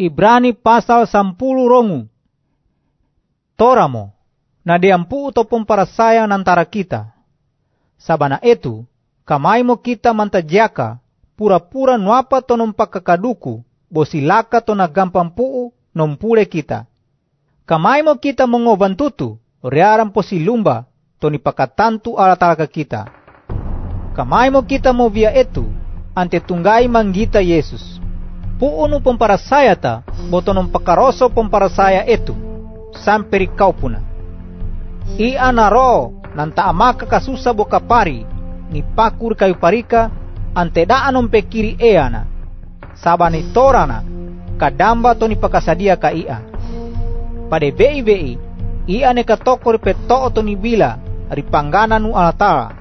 Ibrani pasal 10 rongu. Toramo, na diampu utopong para sayang nantara kita. Sabana itu, kamay mo kita mantajaka, pura-pura nuapa to nung pagkakaduku, bosilaka to nagampampu nompule kita. Kamay mo kita mongobantutu, rearan po silumba, to ni pakatantu alataka kita. Kamay mo kita mo via itu, ante tunggay manggita Yesus. Puuno pong para saya ta, boto nung pakaroso pong para saya itu, sampai kau puna. Ia naro, nanta amaka kasusa boka pari, ni pakur kayu parika, ante daan nung pekiri eana. Sabani torana, kadamba to ni pakasadia ka ia. Pade bei bei, ia ne katokor peto to ni bila, ripangana nu alatala.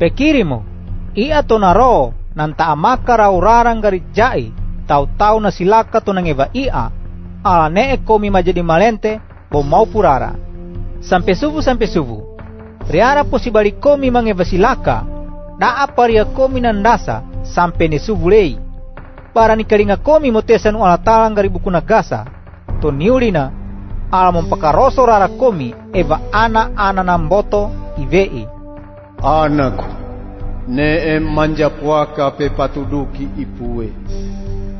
Pekirimo, ia to naro, nanta amaka raurarang gari jai, tau-tau na silaka to eva ia, ala ne komi majadi malente, bo mau purara. Sampai subuh sampai subuh. Riara po si balik komi mangeva silaka, apa ria komi nandasa, sampai ne subuh lei. Para ni kalinga komi motesan ala talang gari buku nagasa, to niulina, ala mempakaroso rara komi, eva ana ana namboto ivei. Anakku, ne em manja puaka pe patuduki ipue.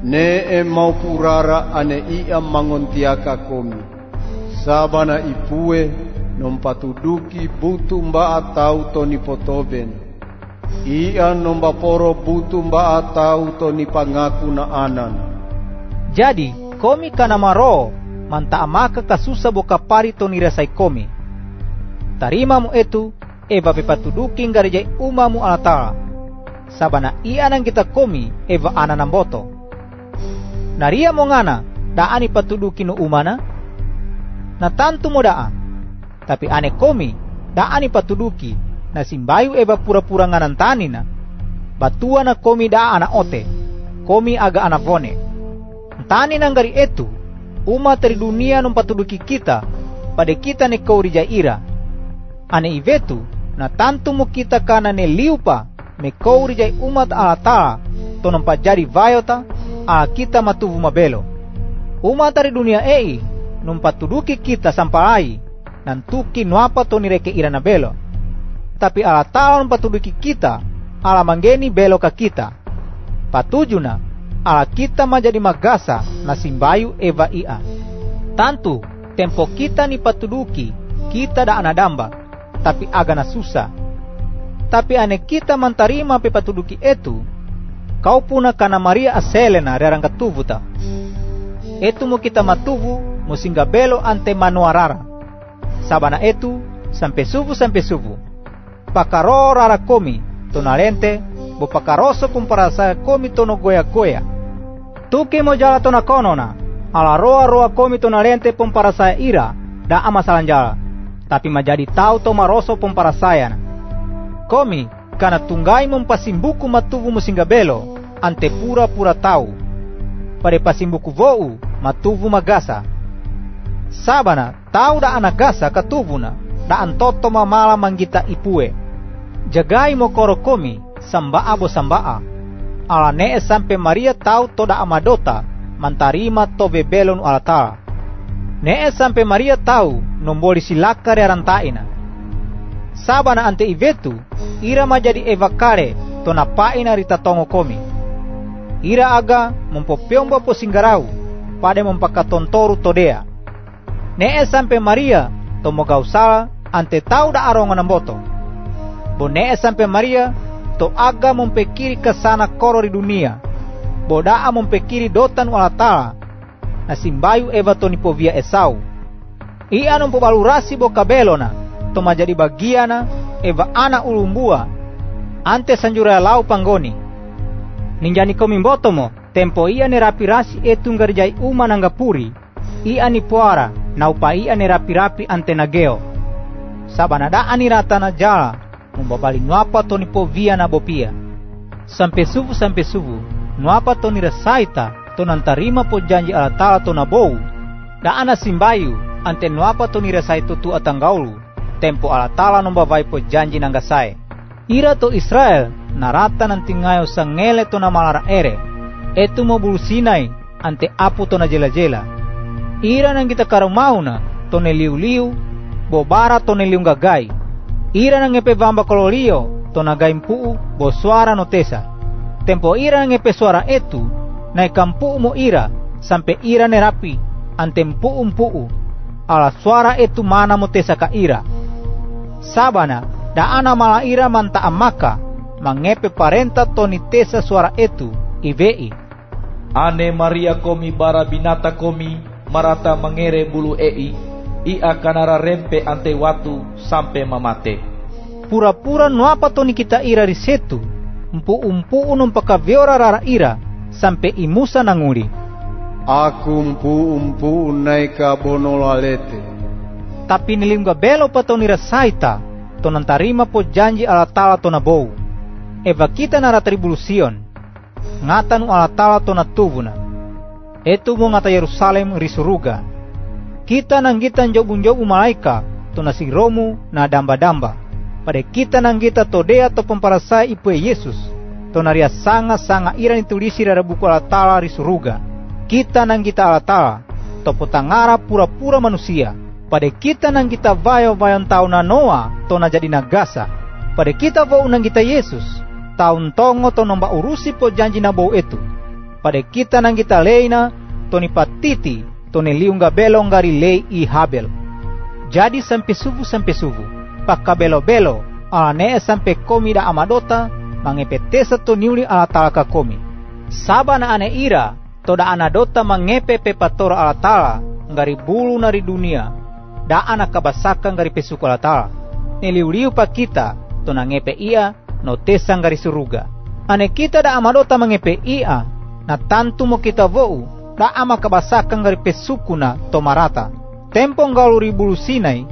Ne em mau purara ane ia mangontiaka komi. Sabana ipue nompatuduki butu mba atau toni potoben. Ia nomba poro butu mba atau toni pangaku na anan. Jadi, komi kana maro, manta amaka kasusa boka pari toni rasai komi. Tarimamu itu, eva pepatuduki ngarejai umamu alatala. Sabana ia nang kita komi, eva ana namboto. Naria mongana, daani patuduki no umana, na tantu mo daan. Tapi ane komi, daani patuduki, na simbayu eva pura-pura nganantani na. Batua na komi da ana ote, komi aga ana vone. Tani nanggari etu, uma dari dunia nung patuduki kita, pada kita ne kau ira. Ane ivetu, na tantu mo kita kana ne liupa, me kau umat ala ta, to nampa jadi vayota, a kita matuvu mabelo. Umat dari dunia ei, nung patuduki kita sampai, nantuki nuapa to nireke ira na belo. Tapi ala talon patuduki kita, ala manggeni belo ka kita. Patujuna, ala kita menjadi magasa na simbayu eva ia. Tantu, tempo kita ni patuduki, kita da anadamba, tapi aga na susah. Tapi ane kita mantarima pe patuduki kau puna kana Maria rerang katuvu ta. Etu mo kita matuvu, mo singa belo ante manuarara. Sabana etu, sampai suvu sampai suvu. Pakaro rara komi, tonalente, bo pakaroso kumpara sa komi tono goya goya. Tuke mo jala tona konona, ala roa roa komi tonalente pompara saya ira, da ama salanjala. Tapi majadi tau to maroso pompara saya. Komi, kana tunggai mempasimbuku matuvu musinga belo, ante pura-pura tau. Pare pasimbuku vou, matuvu magasa. Sabana, tau da anagasa katuvuna, da antoto mamala manggita ipue. Jagai mo koro komi, sambaa bo sambaa. Ala nee sampe Maria tau to da amadota, mantarima to bebelon alata. Nee sampe Maria tau, nomboli silaka rearantaina. Sabana ante ivetu, ira majadi evakare, to napaina rita tongo komi. Ira aga mempopeomba po singgarau, pada mempakatontoru todea. Nee sampe Maria, to mogausala, ante tau da aronga namboto. Bo nee sampe Maria, to aga mempekiri ke sana koro di dunia. Bodaa mempekiri dotan walatala, na simbayu eva to nipovia Esau. Ia nompo balurasi bo kabelona, to majadi bagiana eva ana ulumbua, ante sanjura lau panggoni. Ninjani komimboto mo, tempo ia ne rapirasi etu ngarjai uma nanggapuri, ia ni puara, na upa ia ne rapi-rapi ante nageo. Sabanada ani rata na jala, mumbabali nuapa povia na bopia. Sampai suvu sampai suvu, nuapa to ni resaita, to nantarima po janji alatala to na bou, da ana simbayu, ante nuapa to ni resaitu tu atanggaulu, tempo alatala nombavai po janji nanggasai. Ira to Israel, narata nanti ngayo sa ngele to na malara ere, etu mo bulu Sinai, ante apu tona jela-jela. Ira nang kita karumauna tone liu-liu, bobara tone liu gagai. Ira nang epe vamba kololio tona gai mpuu bo suara no tesa. Tempo ira nang epe suara etu, na kampu mo ira sampai ira nerapi ante mpuu mpuu. Ala suara etu mana mo tesa ka ira. Sabana da ana mala ira manta amaka mangepe parenta toni tesa suara etu ivei. Ane Maria komi bara binata komi marata mengere bulu ei ia kanara rempe ante watu sampai mamate. Pura-pura nuapa toni kita ira di setu, umpu-umpu unum pakaveora rara ira sampai imusa nanguri. Aku umpu-umpu naika bonolalete. Tapi nilingga belo patoni rasaita, tonan tarima po janji ala tala tona bou. Eva kita nara tribulusion, ngatan ala tala tona tubuna etu mo ngata Yerusalem risuruga. Kita nang kita jogun-jogun malaika to nasi romu na damba-damba. Pada kita nang kita todea to pemparasai ipu Yesus. To naria sanga-sanga ira tulisi dari buku alatala risuruga. Kita nang kita alatala to potangara pura-pura manusia. Pada kita nang kita vayo-vayon tau na Noa to na jadi nagasa. Pada kita vau nang kita Yesus. Taun tongo to nomba urusi po janji na bau itu pada kita nang kita leina toni patiti toni liunga belo ngari lei i habel jadi sampai suvu sampai suvu pakka belo belo ala ne sampai komi da amadota mangepe sa to niuli ala talaka komi sabana ane ira to da anadota mangepe pe patora ala tala ngari bulu nari dunia da anak kabasaka ngari pesuku ala tala neliu pa kita to nangepe ia no tesa ngari suruga ane kita da amadota mangepe ia na tantu mo kita vou na ama kabasakan ngari pesukuna tomarata. Tempo ngaluri bulu sinai,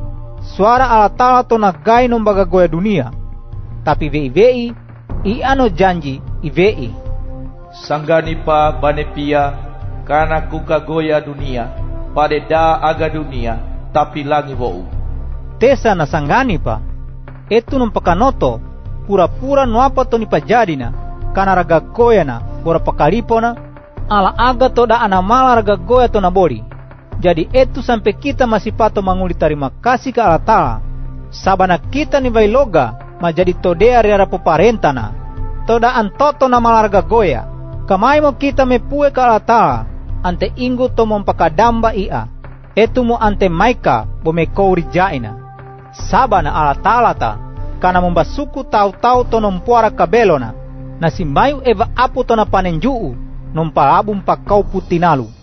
suara ala tala to nagai nombaga goya dunia. Tapi vei vei, i ano janji i vei. Sanggani pa banepia, karena kuka goya dunia, pada da aga dunia, tapi langi vou. Tesa na sanggani pa, etu pakanoto, pura-pura nuapa to ni pajadina, kana raga goya na, bora pakalipona ala aga toda ana mala raga goya to na boli. Jadi itu sampai kita masih pato manguli terima kasih ke Allah Ta'ala. Sabana kita ni loga majadi todea riara peparentana. Toda antoto na malarga goya. Kamai mo kita mepue ke Allah Ta'ala. Ante ingu to pakadamba ia. Etu mo ante maika bo mekouri jaina. Sabana Allah Ta'ala ta. Kana membasuku tau-tau to nompuara kabelona na si Mayu eva apu tona panenjuu, nompalabum pa kau putinalu.